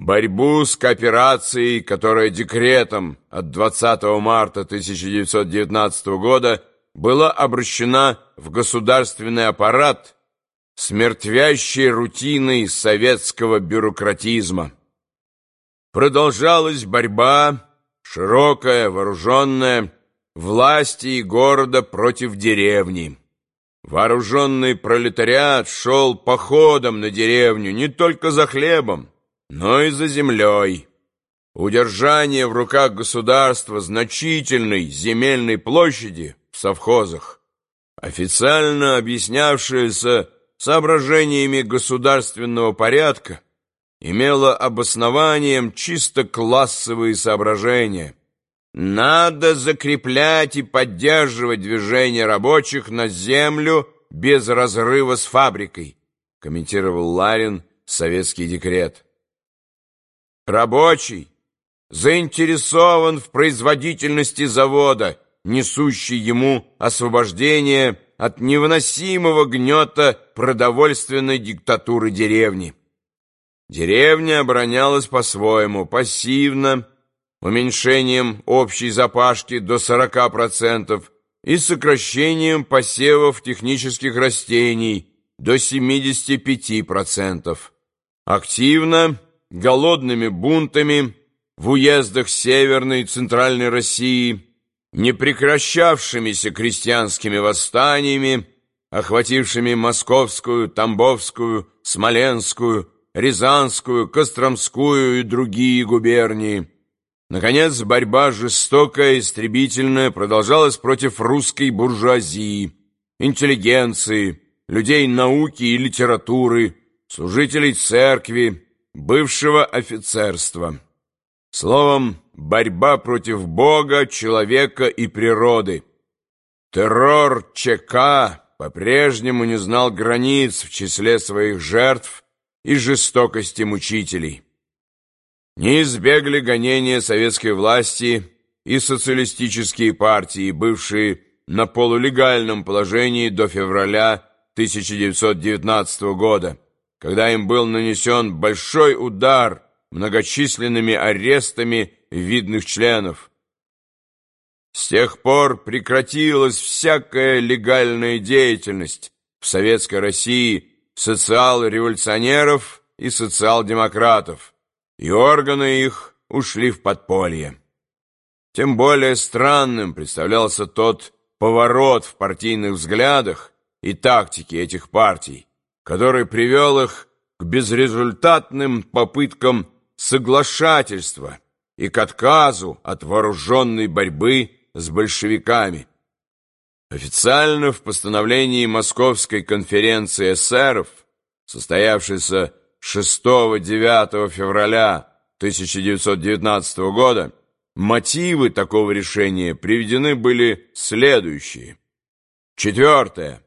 борьбу с кооперацией, которая декретом от 20 марта 1919 года была обращена в государственный аппарат с мертвящей рутиной советского бюрократизма. Продолжалась борьба, широкая, вооруженная, власти и города против деревни. Вооруженный пролетариат шел походом на деревню не только за хлебом, но и за землей. Удержание в руках государства значительной земельной площади в совхозах, официально объяснявшееся соображениями государственного порядка, имело обоснованием чисто классовые соображения. Надо закреплять и поддерживать движение рабочих на землю без разрыва с фабрикой, комментировал Ларин советский декрет. Рабочий заинтересован в производительности завода, несущий ему освобождение от невыносимого гнета продовольственной диктатуры деревни. Деревня оборонялась по-своему, пассивно, уменьшением общей запашки до 40% и сокращением посевов технических растений до 75%. Активно голодными бунтами в уездах Северной и Центральной России, непрекращавшимися крестьянскими восстаниями, охватившими Московскую, Тамбовскую, Смоленскую, Рязанскую, Костромскую и другие губернии. Наконец, борьба жестокая, истребительная продолжалась против русской буржуазии, интеллигенции, людей науки и литературы, служителей церкви, бывшего офицерства. Словом, борьба против Бога, человека и природы. Террор ЧК по-прежнему не знал границ в числе своих жертв и жестокости мучителей. Не избегли гонения советской власти и социалистические партии, бывшие на полулегальном положении до февраля 1919 года когда им был нанесен большой удар многочисленными арестами видных членов. С тех пор прекратилась всякая легальная деятельность в Советской России социал-революционеров и социал-демократов, и органы их ушли в подполье. Тем более странным представлялся тот поворот в партийных взглядах и тактике этих партий, который привел их к безрезультатным попыткам соглашательства и к отказу от вооруженной борьбы с большевиками. Официально в постановлении Московской конференции эсеров, состоявшейся 6-9 февраля 1919 года, мотивы такого решения приведены были следующие. Четвертое.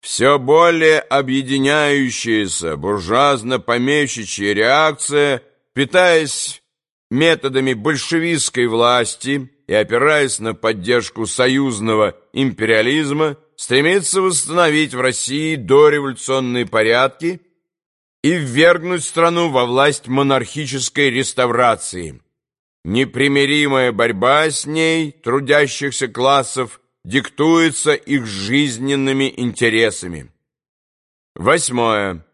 Все более объединяющаяся буржуазно-помещичья реакция, питаясь методами большевистской власти и опираясь на поддержку союзного империализма, стремится восстановить в России дореволюционные порядки и ввергнуть страну во власть монархической реставрации. Непримиримая борьба с ней трудящихся классов диктуется их жизненными интересами. Восьмое.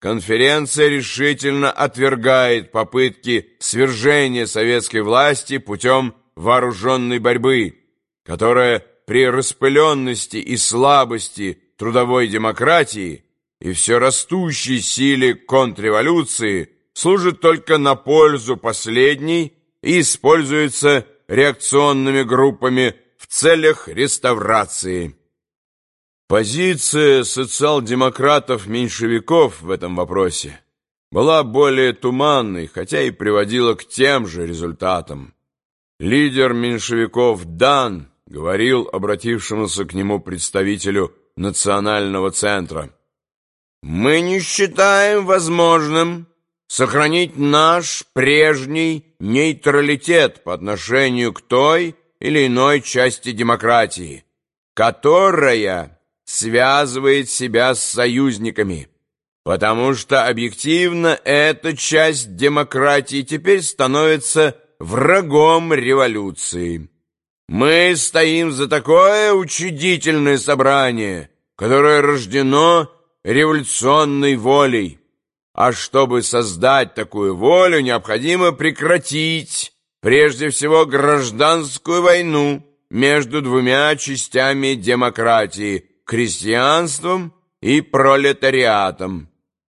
Конференция решительно отвергает попытки свержения советской власти путем вооруженной борьбы, которая при распыленности и слабости трудовой демократии и все растущей силе контрреволюции служит только на пользу последней и используется реакционными группами в целях реставрации. Позиция социал-демократов-меньшевиков в этом вопросе была более туманной, хотя и приводила к тем же результатам. Лидер меньшевиков Дан говорил обратившемуся к нему представителю национального центра. «Мы не считаем возможным сохранить наш прежний нейтралитет по отношению к той, или иной части демократии, которая связывает себя с союзниками, потому что объективно эта часть демократии теперь становится врагом революции. Мы стоим за такое учредительное собрание, которое рождено революционной волей. А чтобы создать такую волю, необходимо прекратить, прежде всего, гражданскую войну между двумя частями демократии – крестьянством и пролетариатом.